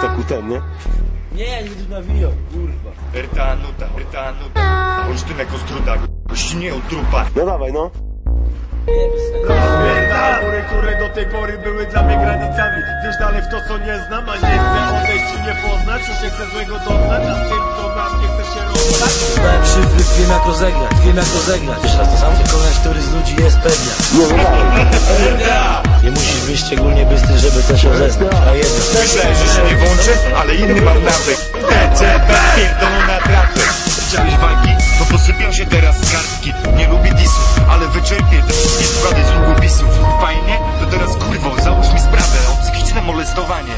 tak ten, nie? Nie, nie będę nawijał, kurwa. Rta nuta, rta nuta. Olsztynek ostruda, gościnie od trupa. No dawaj, no. Góry, które do tej pory były dla mnie granicami Wiesz dalej w to co nie znam, a nie chcę odejść i nie poznać Już nie chcę złego doznać, a z tym co mam nie chcę się rozstać Znałem szyfry, wiem jak rozegrać, wiem jak rozegrać Jeszcze raz to sam koleś, który z ludzi jest pewnia Nie, no. Nie musisz być szczególnie bystry, żeby coś rozeznać A jedno Myślałem, że się nie włączę, ale inny mam nawyk TCB, pierdolona trafy Chciałeś walki? No to sypią się teraz kartki. Nie lubię disów, ale wyczerpię te składy z długopisów. Fajnie? To teraz kurwo, załóż mi sprawę. O psychiczne molestowanie